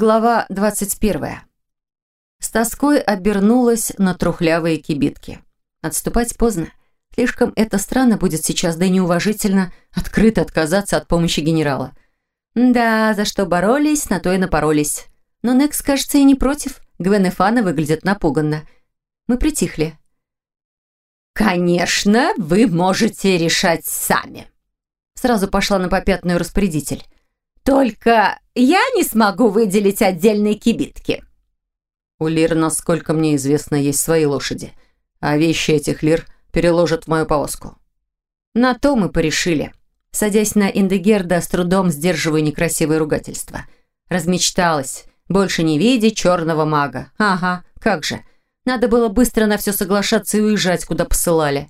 Глава 21. С тоской обернулась на трухлявые кибитки. Отступать поздно. Слишком это странно будет сейчас, да и неуважительно открыто отказаться от помощи генерала. Да, за что боролись, на то и напоролись. Но Некс, кажется, и не против. Гвен и Фана выглядят напуганно. Мы притихли. «Конечно, вы можете решать сами», — сразу пошла на попятную распорядитель. «Только я не смогу выделить отдельные кибитки». У Лир, насколько мне известно, есть свои лошади, а вещи этих Лир переложат в мою повозку. На то мы порешили. Садясь на Индегерда, с трудом сдерживая некрасивое ругательство. Размечталась. Больше не видеть черного мага. Ага, как же. Надо было быстро на все соглашаться и уезжать, куда посылали.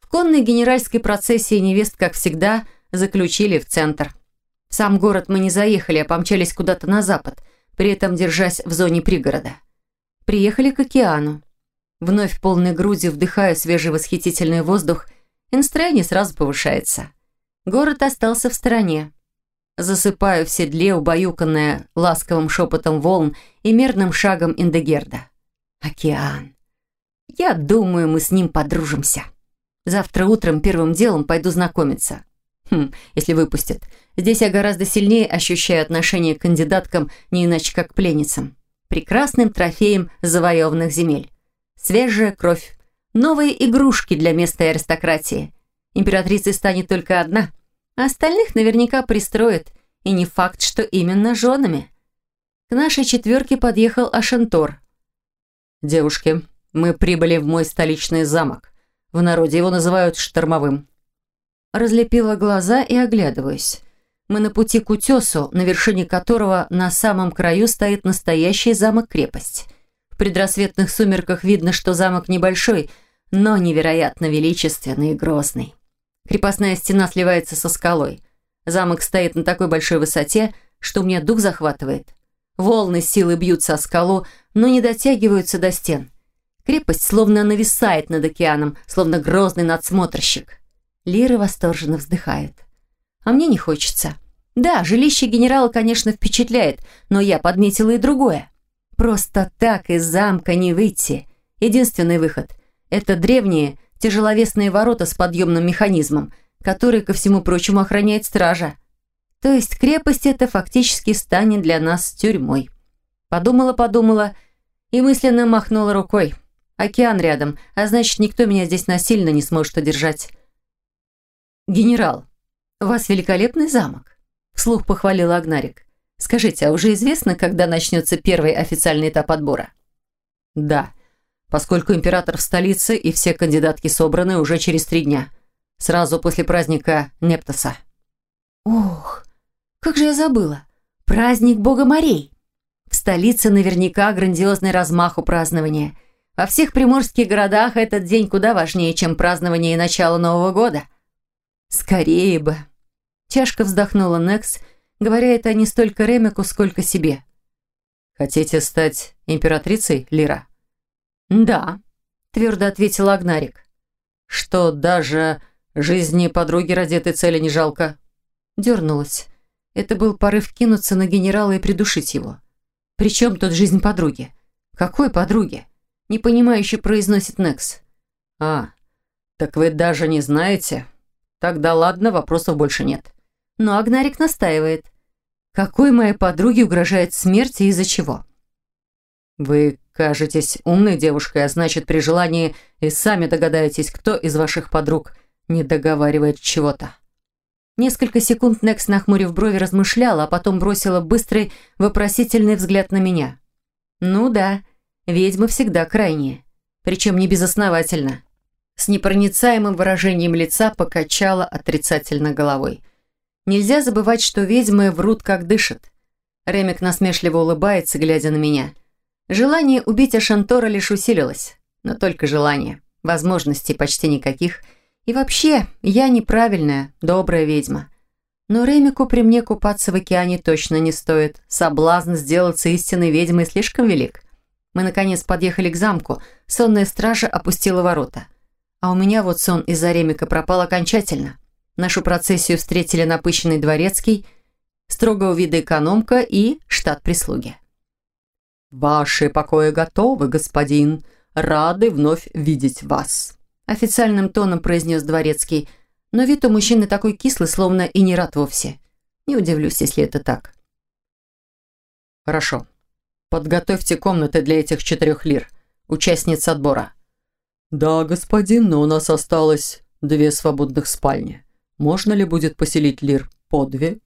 В конной генеральской процессии невест, как всегда, заключили в центр. Сам город мы не заехали, а помчались куда-то на запад, при этом держась в зоне пригорода. Приехали к океану. Вновь полной грудью вдыхаю свежий восхитительный воздух, и настроение сразу повышается. Город остался в стороне. Засыпаю в седле, убаюканная ласковым шепотом волн и мерным шагом Индегерда. Океан. Я думаю, мы с ним подружимся. Завтра утром первым делом пойду знакомиться. Хм, если выпустят. Здесь я гораздо сильнее ощущаю отношение к кандидаткам не иначе как к пленницам. Прекрасным трофеем завоеванных земель. Свежая кровь. Новые игрушки для местной аристократии. Императрицей станет только одна. А остальных наверняка пристроят. И не факт, что именно женами. К нашей четверке подъехал Ашентор. «Девушки, мы прибыли в мой столичный замок. В народе его называют штормовым. Разлепила глаза и оглядываюсь. Мы на пути к утесу, на вершине которого на самом краю стоит настоящий замок-крепость. В предрассветных сумерках видно, что замок небольшой, но невероятно величественный и грозный. Крепостная стена сливается со скалой. Замок стоит на такой большой высоте, что меня дух захватывает. Волны силы бьются о скалу, но не дотягиваются до стен. Крепость словно нависает над океаном, словно грозный надсмотрщик. Лира восторженно вздыхает. А мне не хочется. Да, жилище генерала, конечно, впечатляет, но я подметила и другое. Просто так из замка не выйти. Единственный выход – это древние тяжеловесные ворота с подъемным механизмом, который, ко всему прочему, охраняет стража. То есть крепость эта фактически станет для нас тюрьмой. Подумала-подумала и мысленно махнула рукой. Океан рядом, а значит, никто меня здесь насильно не сможет удержать. «Генерал, у вас великолепный замок», – вслух похвалила Агнарик. «Скажите, а уже известно, когда начнется первый официальный этап отбора?» «Да, поскольку император в столице и все кандидатки собраны уже через три дня, сразу после праздника Нептоса». «Ох, как же я забыла! Праздник Бога морей!» В столице наверняка грандиозный размах у празднования. Во всех приморских городах этот день куда важнее, чем празднование и начало Нового года – Скорее бы. Чашка вздохнула Некс, говоря это не столько Ремику, сколько себе. «Хотите стать императрицей, Лира?» «Да», — твердо ответил Агнарик. «Что, даже жизни подруги ради этой цели не жалко?» Дернулась. Это был порыв кинуться на генерала и придушить его. «При чем тут жизнь подруги?» «Какой подруги?» Непонимающе произносит Некс. «А, так вы даже не знаете?» Тогда ладно, вопросов больше нет. Но Агнарик настаивает. Какой моей подруге угрожает смерть и из-за чего? Вы кажетесь умной девушкой, а значит, при желании и сами догадаетесь, кто из ваших подруг не договаривает чего-то. Несколько секунд Некс, нахмурив брови, размышляла, а потом бросила быстрый, вопросительный взгляд на меня. «Ну да, ведьмы всегда крайние. Причем не безосновательно с непроницаемым выражением лица покачала отрицательно головой. Нельзя забывать, что ведьмы врут, как дышат. Ремик насмешливо улыбается, глядя на меня. Желание убить Ашантора лишь усилилось. Но только желание. Возможностей почти никаких. И вообще, я неправильная, добрая ведьма. Но Ремику при мне купаться в океане точно не стоит. Соблазн сделаться истинной ведьмой слишком велик. Мы, наконец, подъехали к замку. Сонная стража опустила ворота. А у меня вот сон из-за Ремика пропал окончательно. Нашу процессию встретили напыщенный дворецкий строгого вида экономка и штат прислуги. «Ваши покои готовы, господин. Рады вновь видеть вас», официальным тоном произнес дворецкий, но вид у мужчины такой кислый, словно и не рад вовсе. Не удивлюсь, если это так. «Хорошо. Подготовьте комнаты для этих четырех лир, участниц отбора». «Да, господин, но у нас осталось две свободных спальни. Можно ли будет поселить лир по две?»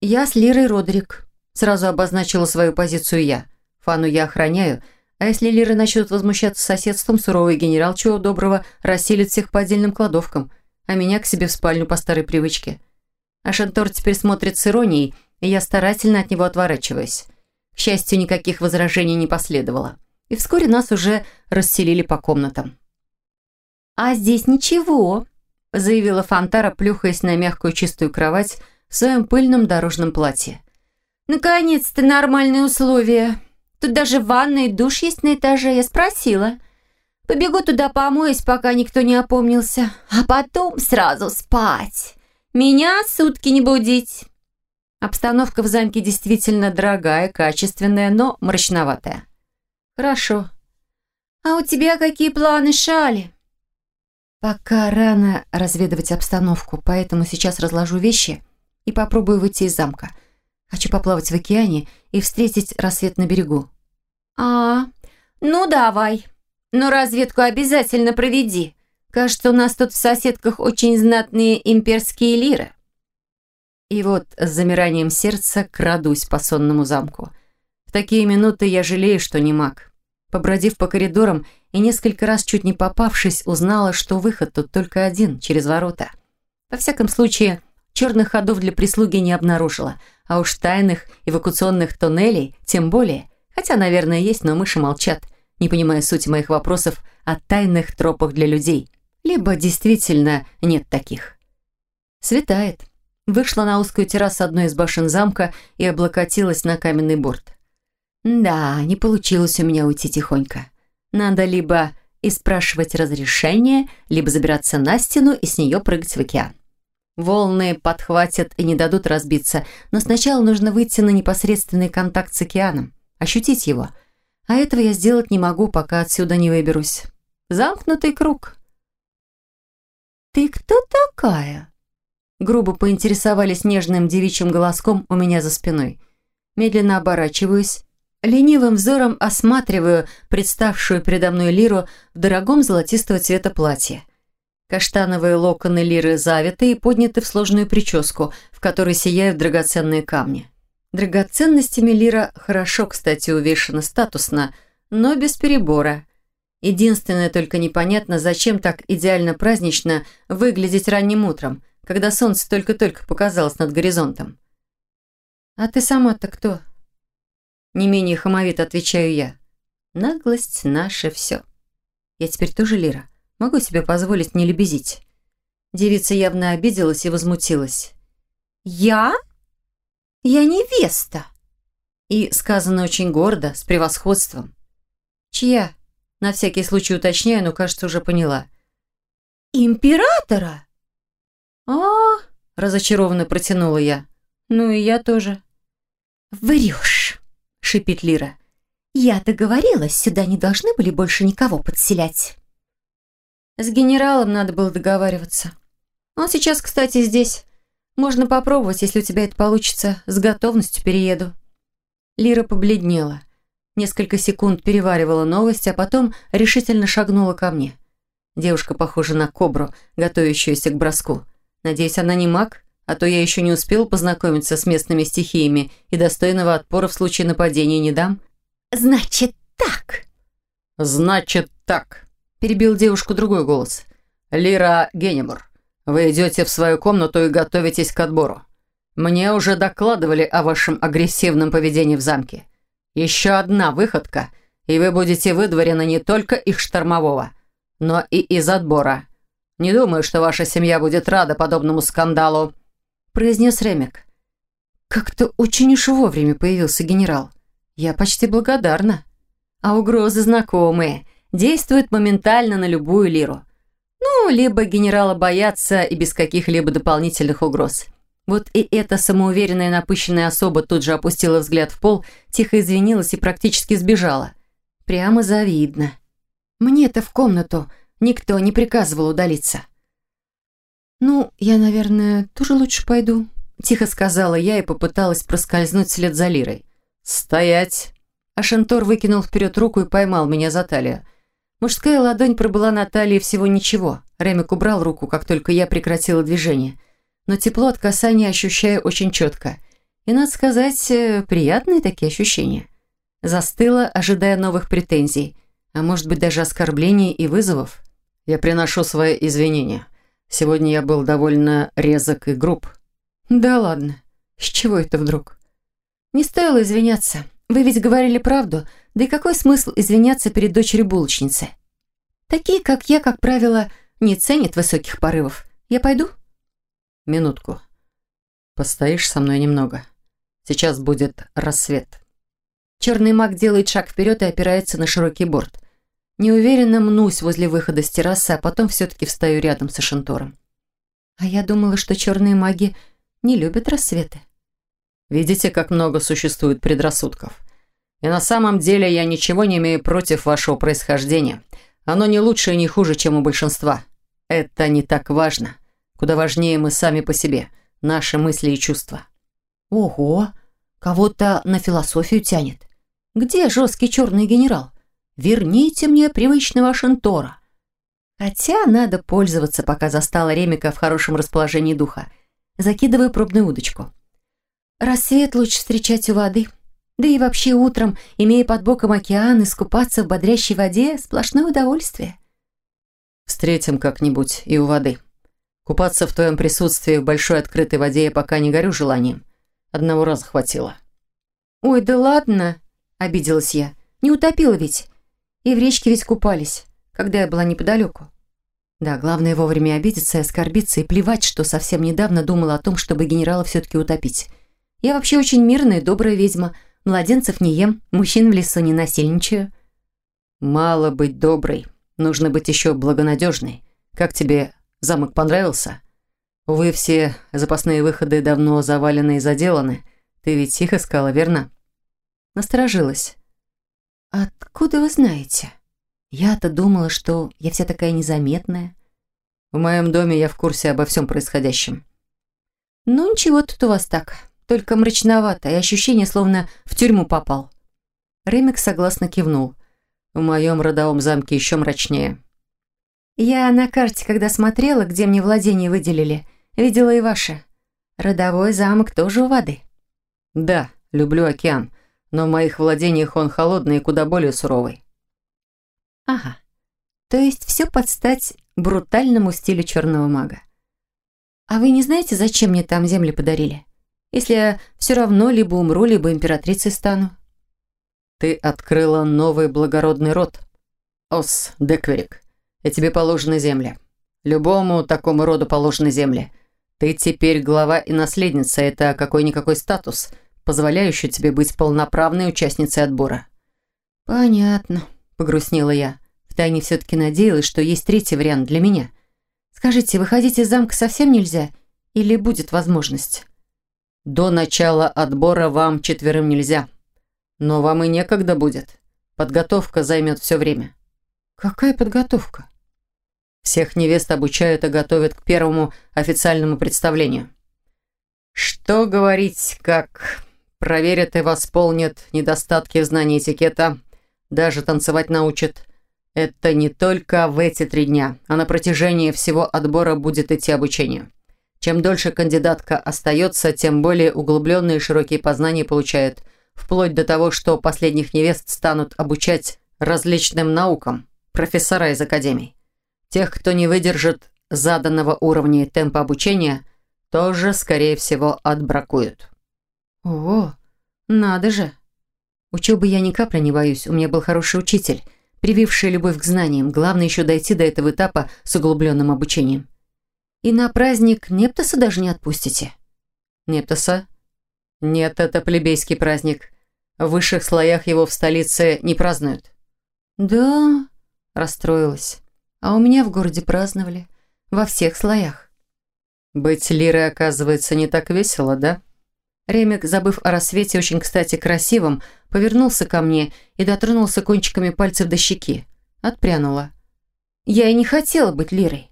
«Я с Лирой Родрик», — сразу обозначила свою позицию я. Фану я охраняю, а если Лиры начнут возмущаться соседством, суровый генерал, чего доброго, расселит всех по отдельным кладовкам, а меня к себе в спальню по старой привычке. А Шантор теперь смотрит с иронией, и я старательно от него отворачиваюсь. К счастью, никаких возражений не последовало. И вскоре нас уже расселили по комнатам. «А здесь ничего», — заявила Фантара, плюхаясь на мягкую чистую кровать в своем пыльном дорожном платье. «Наконец-то нормальные условия. Тут даже ванна и душ есть на этаже, я спросила. Побегу туда помоюсь, пока никто не опомнился, а потом сразу спать. Меня сутки не будить». Обстановка в замке действительно дорогая, качественная, но мрачноватая. «Хорошо. А у тебя какие планы, Шали?» «Пока рано разведывать обстановку, поэтому сейчас разложу вещи и попробую выйти из замка. Хочу поплавать в океане и встретить рассвет на берегу». «А, ну давай. Но разведку обязательно проведи. Кажется, у нас тут в соседках очень знатные имперские лиры». И вот с замиранием сердца крадусь по сонному замку. В такие минуты я жалею, что не маг. Побродив по коридорам и несколько раз чуть не попавшись, узнала, что выход тут только один, через ворота. Во всяком случае, черных ходов для прислуги не обнаружила, а уж тайных эвакуационных тоннелей тем более. Хотя, наверное, есть, но мыши молчат, не понимая сути моих вопросов о тайных тропах для людей. Либо действительно нет таких. Светает. Вышла на узкую террасу одной из башен замка и облокотилась на каменный борт. Да, не получилось у меня уйти тихонько. Надо либо и спрашивать разрешение, либо забираться на стену и с нее прыгать в океан. Волны подхватят и не дадут разбиться, но сначала нужно выйти на непосредственный контакт с океаном, ощутить его. А этого я сделать не могу, пока отсюда не выберусь. Замкнутый круг. «Ты кто такая?» Грубо поинтересовались нежным девичьим голоском у меня за спиной. Медленно оборачиваюсь, ленивым взором осматриваю представшую передо мной лиру в дорогом золотистого цвета платье. Каштановые локоны лиры завиты и подняты в сложную прическу, в которой сияют драгоценные камни. Драгоценностями лира хорошо, кстати, увешана статусно, но без перебора. Единственное только непонятно, зачем так идеально празднично выглядеть ранним утром – когда солнце только-только показалось над горизонтом. «А ты сама-то кто?» Не менее хамовито отвечаю я. «Наглость — наше все. Я теперь тоже Лира. Могу себе позволить не лебезить». Девица явно обиделась и возмутилась. «Я? Я невеста!» И сказано очень гордо, с превосходством. «Чья?» На всякий случай уточняю, но, кажется, уже поняла. «Императора!» а, разочарованно протянула я. «Ну и я тоже». «Врешь!» — шипит Лира. «Я договорилась, сюда не должны были больше никого подселять». С генералом надо было договариваться. Он сейчас, кстати, здесь. Можно попробовать, если у тебя это получится. С готовностью перееду. Лира побледнела. Несколько секунд переваривала новость, а потом решительно шагнула ко мне. Девушка похожа на кобру, готовящуюся к броску. Надеюсь, она не маг, а то я еще не успел познакомиться с местными стихиями и достойного отпора в случае нападения не дам. «Значит так!» «Значит так!» – перебил девушку другой голос. «Лира Генемур, вы идете в свою комнату и готовитесь к отбору. Мне уже докладывали о вашем агрессивном поведении в замке. Еще одна выходка, и вы будете выдворены не только из штормового, но и из отбора. Не думаю, что ваша семья будет рада подобному скандалу», – произнес Ремик. Как-то очень уж вовремя появился генерал. Я почти благодарна. А угрозы знакомые, действуют моментально на любую лиру. Ну, либо генерала боятся и без каких-либо дополнительных угроз. Вот и эта самоуверенная напыщенная особа тут же опустила взгляд в пол, тихо извинилась и практически сбежала. Прямо завидно. Мне-то в комнату никто не приказывал удалиться. «Ну, я, наверное, тоже лучше пойду», – тихо сказала я и попыталась проскользнуть вслед за Лирой. «Стоять!» Ашентор выкинул вперед руку и поймал меня за талию. Мужская ладонь пробыла на талии всего ничего. Ремик убрал руку, как только я прекратила движение. Но тепло от касания ощущаю очень четко. И, надо сказать, э, приятные такие ощущения. Застыла, ожидая новых претензий. А может быть, даже оскорблений и вызовов. Я приношу свои извинения. Сегодня я был довольно резок и груб. Да ладно. С чего это вдруг? Не стоило извиняться. Вы ведь говорили правду. Да и какой смысл извиняться перед дочерью булочницы? Такие, как я, как правило, не ценят высоких порывов. Я пойду? Минутку. Постоишь со мной немного. Сейчас будет рассвет. Черный маг делает шаг вперед и опирается на широкий борт. Неуверенно мнусь возле выхода с террасы, а потом все-таки встаю рядом с Ашентором. А я думала, что черные маги не любят рассветы. Видите, как много существует предрассудков. И на самом деле я ничего не имею против вашего происхождения. Оно не лучше и не хуже, чем у большинства. Это не так важно. Куда важнее мы сами по себе, наши мысли и чувства. Ого, кого-то на философию тянет. Где жесткий черный генерал? Верните мне привычного Шантора. Хотя надо пользоваться, пока застала Ремика в хорошем расположении духа. Закидываю пробную удочку. Рассвет лучше встречать у воды. Да и вообще утром, имея под боком океан, искупаться в бодрящей воде – сплошное удовольствие. Встретим как-нибудь и у воды. Купаться в твоем присутствии в большой открытой воде я пока не горю желанием. Одного раза хватило. «Ой, да ладно!» – обиделась я. «Не утопила ведь. И в речке ведь купались, когда я была неподалеку. Да, главное вовремя обидеться и оскорбиться, и плевать, что совсем недавно думала о том, чтобы генерала все-таки утопить. Я вообще очень мирная, добрая ведьма. Младенцев не ем, мужчин в лесу не насильничаю. Мало быть доброй, нужно быть еще благонадежной. Как тебе замок понравился? Увы, все запасные выходы давно завалены и заделаны. Ты ведь их искала, верно? Насторожилась. «Откуда вы знаете? Я-то думала, что я вся такая незаметная». «В моем доме я в курсе обо всем происходящем». «Ну, ничего тут у вас так. Только мрачновато, и ощущение, словно в тюрьму попал». Ремик согласно кивнул. «В моем родовом замке еще мрачнее». «Я на карте, когда смотрела, где мне владение выделили, видела и ваше. Родовой замок тоже у воды». «Да, люблю океан но в моих владениях он холодный и куда более суровый. Ага. То есть все под стать брутальному стилю черного мага. А вы не знаете, зачем мне там земли подарили? Если я все равно либо умру, либо императрицей стану. Ты открыла новый благородный род. Ос, Декверик. И тебе положены земли. Любому такому роду положены земли. Ты теперь глава и наследница. Это какой-никакой статус – позволяющий тебе быть полноправной участницей отбора». «Понятно», — погрустнела я. Втайне все-таки надеялась, что есть третий вариант для меня. «Скажите, выходить из замка совсем нельзя? Или будет возможность?» «До начала отбора вам четверым нельзя. Но вам и некогда будет. Подготовка займет все время». «Какая подготовка?» «Всех невест обучают и готовят к первому официальному представлению». «Что говорить, как...» проверят и восполнят недостатки в знании этикета, даже танцевать научат. Это не только в эти три дня, а на протяжении всего отбора будет идти обучение. Чем дольше кандидатка остается, тем более углубленные и широкие познания получает, вплоть до того, что последних невест станут обучать различным наукам, профессора из академий. Тех, кто не выдержит заданного уровня и темпа обучения, тоже, скорее всего, отбракуют. О, надо же. Учебы я ни капли не боюсь. У меня был хороший учитель, прививший любовь к знаниям. Главное еще дойти до этого этапа с углубленным обучением. И на праздник Нептоса даже не отпустите? Нептоса? Нет, это плебейский праздник. В высших слоях его в столице не празднуют. Да, расстроилась. А у меня в городе праздновали. Во всех слоях. «Быть лирой, оказывается, не так весело, да?» Ремик, забыв о рассвете, очень, кстати, красивым, повернулся ко мне и дотронулся кончиками пальцев до щеки. Отпрянула. «Я и не хотела быть лирой.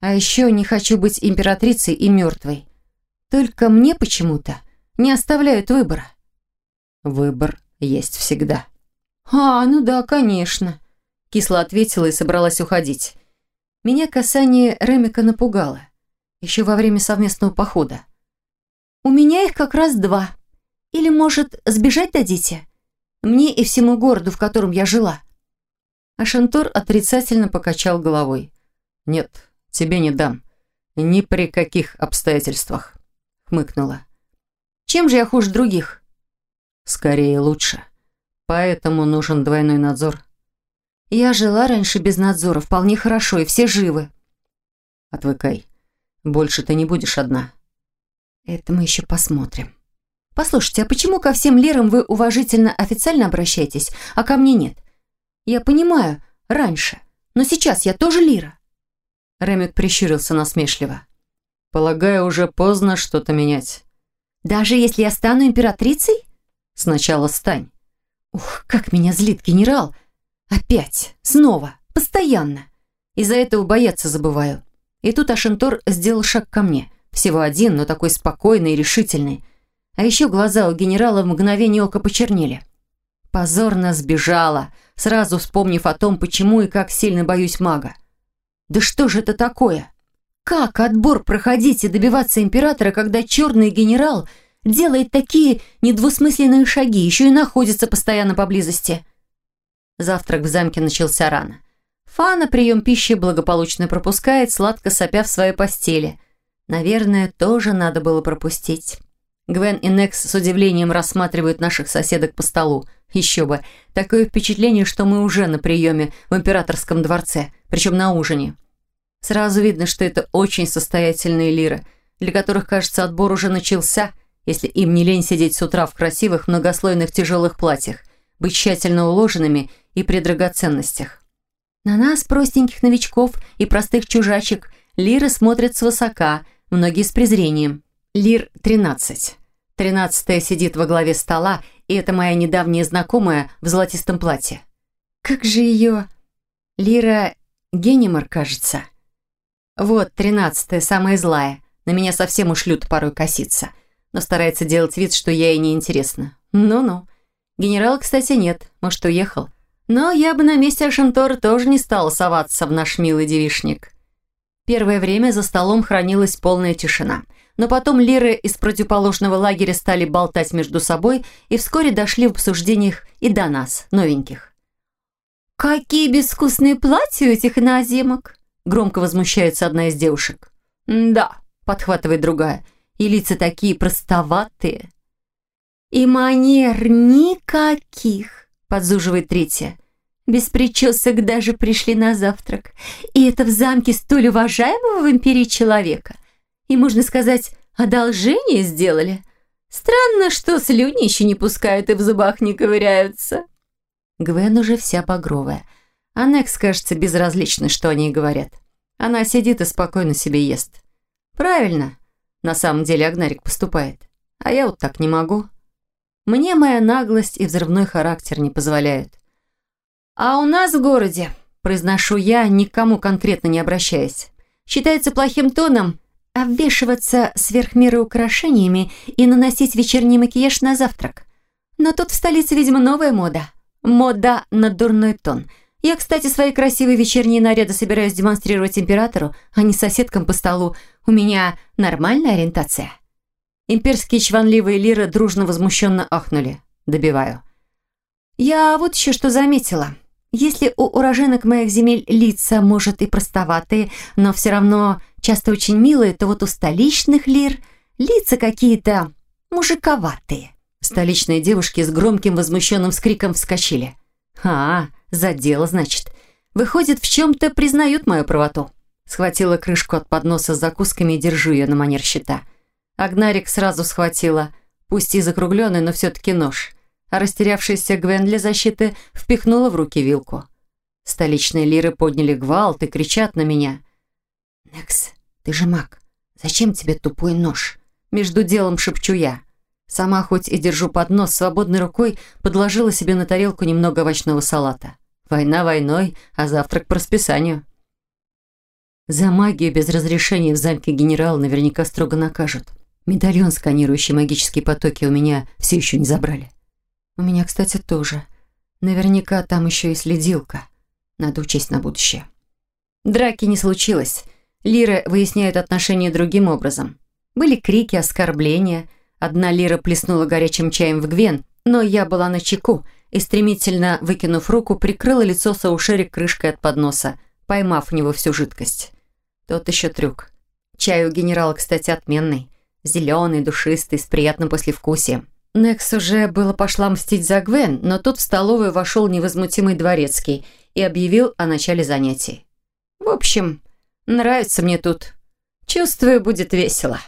А еще не хочу быть императрицей и мертвой. Только мне почему-то не оставляют выбора». «Выбор есть всегда». «А, ну да, конечно», — кисло ответила и собралась уходить. Меня касание Ремика напугало. Еще во время совместного похода. «У меня их как раз два. Или, может, сбежать дадите? Мне и всему городу, в котором я жила». А Шантор отрицательно покачал головой. «Нет, тебе не дам. Ни при каких обстоятельствах», — хмыкнула. «Чем же я хуже других?» «Скорее лучше. Поэтому нужен двойной надзор». «Я жила раньше без надзора, вполне хорошо, и все живы». «Отвыкай. Больше ты не будешь одна. Это мы еще посмотрим. Послушайте, а почему ко всем лирам вы уважительно официально обращаетесь, а ко мне нет? Я понимаю, раньше, но сейчас я тоже лира. Ремик прищурился насмешливо. Полагаю, уже поздно что-то менять. Даже если я стану императрицей? Сначала стань. Ух, как меня злит генерал. Опять, снова, постоянно. Из-за этого бояться забываю. И тут Ашентор сделал шаг ко мне. Всего один, но такой спокойный и решительный. А еще глаза у генерала в мгновение ока почернели. Позорно сбежала, сразу вспомнив о том, почему и как сильно боюсь мага. Да что же это такое? Как отбор проходить и добиваться императора, когда черный генерал делает такие недвусмысленные шаги, еще и находится постоянно поблизости? Завтрак в замке начался рано. Фана прием пищи благополучно пропускает, сладко сопя в своей постели. Наверное, тоже надо было пропустить. Гвен и Некс с удивлением рассматривают наших соседок по столу. Еще бы. Такое впечатление, что мы уже на приеме в императорском дворце, причем на ужине. Сразу видно, что это очень состоятельные лиры, для которых, кажется, отбор уже начался, если им не лень сидеть с утра в красивых многослойных тяжелых платьях, быть тщательно уложенными и при драгоценностях. На нас, простеньких новичков и простых чужачек, лиры смотрят свысока – многие с презрением. Лир 13. Тринадцатая сидит во главе стола, и это моя недавняя знакомая в золотистом платье. Как же ее... Лира Генимар, кажется. Вот, тринадцатая, самая злая. На меня совсем уж лют порой косится. Но старается делать вид, что я ей не интересна. Ну-ну. Генерала, кстати, нет. Может, уехал. Но я бы на месте Ашентора тоже не стала соваться в наш милый девишник. Первое время за столом хранилась полная тишина. Но потом лиры из противоположного лагеря стали болтать между собой и вскоре дошли в обсуждениях и до нас, новеньких. «Какие безвкусные платья у этих иноземок!» Громко возмущается одна из девушек. «Да», — подхватывает другая, «и лица такие простоватые». «И манер никаких», — подзуживает третья. Без причесок даже пришли на завтрак. И это в замке столь уважаемого в империи человека. И, можно сказать, одолжение сделали. Странно, что слюни еще не пускают и в зубах не ковыряются. Гвен уже вся багровая. А Некс, кажется, безразлично, что они говорят. Она сидит и спокойно себе ест. Правильно. На самом деле Агнарик поступает. А я вот так не могу. Мне моя наглость и взрывной характер не позволяют. «А у нас в городе», – произношу я, никому конкретно не обращаясь, считается плохим тоном обвешиваться сверх украшениями и наносить вечерний макияж на завтрак. Но тут в столице, видимо, новая мода. Мода на дурной тон. Я, кстати, свои красивые вечерние наряды собираюсь демонстрировать императору, а не соседкам по столу. У меня нормальная ориентация. Имперские чванливые лиры дружно возмущенно ахнули. Добиваю. Я вот еще что заметила. Если у уроженок моих земель лица, может, и простоватые, но все равно часто очень милые, то вот у столичных лир лица какие-то мужиковатые. Столичные девушки с громким возмущенным скриком вскочили. «А, за дело, значит. Выходит, в чем-то признают мою правоту». Схватила крышку от подноса с закусками и держу ее на манер щита. Агнарик сразу схватила, пусть и закругленный, но все-таки нож а растерявшаяся Гвен для защиты впихнула в руки вилку. Столичные лиры подняли гвалт и кричат на меня. «Некс, ты же маг. «Зачем тебе тупой нож?» Между делом шепчу я. Сама хоть и держу поднос, свободной рукой подложила себе на тарелку немного овощного салата. Война войной, а завтрак по расписанию. За магию без разрешения в замке генерала наверняка строго накажут. Медальон, сканирующий магические потоки, у меня все еще не забрали. У меня, кстати, тоже. Наверняка там еще и следилка. Надо учесть на будущее. Драки не случилось. Лиры выясняют отношения другим образом. Были крики, оскорбления. Одна Лира плеснула горячим чаем в Гвен, но я была на чеку и, стремительно выкинув руку, прикрыла лицо Саушери крышкой от подноса, поймав в него всю жидкость. Тот еще трюк. Чай у генерала, кстати, отменный. Зеленый, душистый, с приятным послевкусием. Некс уже было пошла мстить за Гвен, но тут в столовую вошел невозмутимый дворецкий и объявил о начале занятий. «В общем, нравится мне тут. Чувствую, будет весело».